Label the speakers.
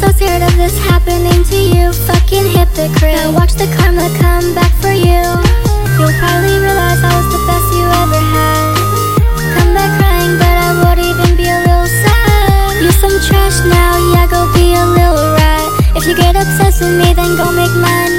Speaker 1: so scared of this happening to you. Fucking hypocrite. Now watch the karma come back for you. You'll probably realize I was the best you ever had. Come back crying but I won't even be a little sad. You're some trash now, yeah go be a little rat. If you get obsessed with me then go make mine